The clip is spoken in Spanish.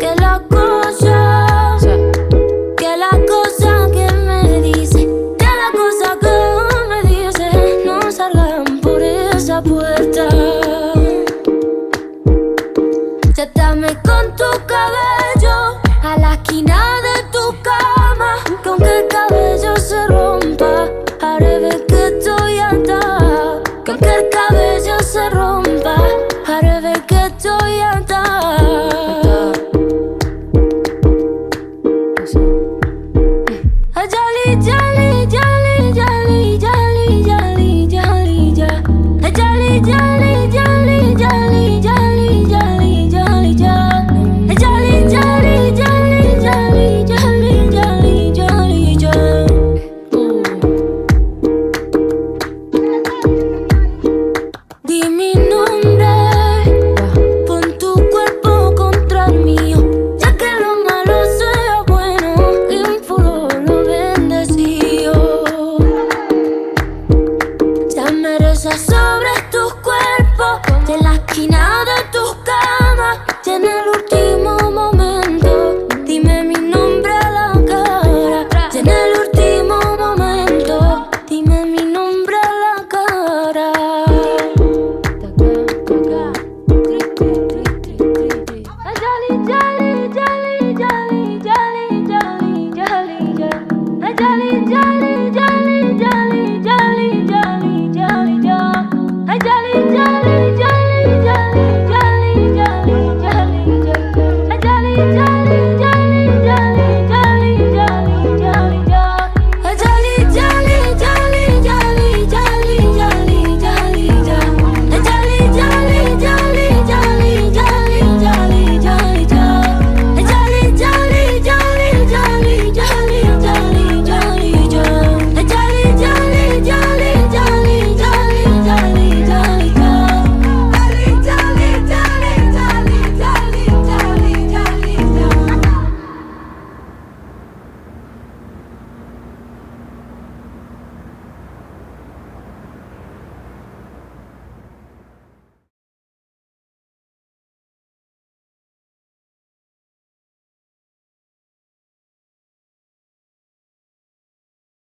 Que las cosas, que las cosas que me dicen, que las cosas que me dicen no salan por esa puerta. Sétame con tu cabello a la esquina.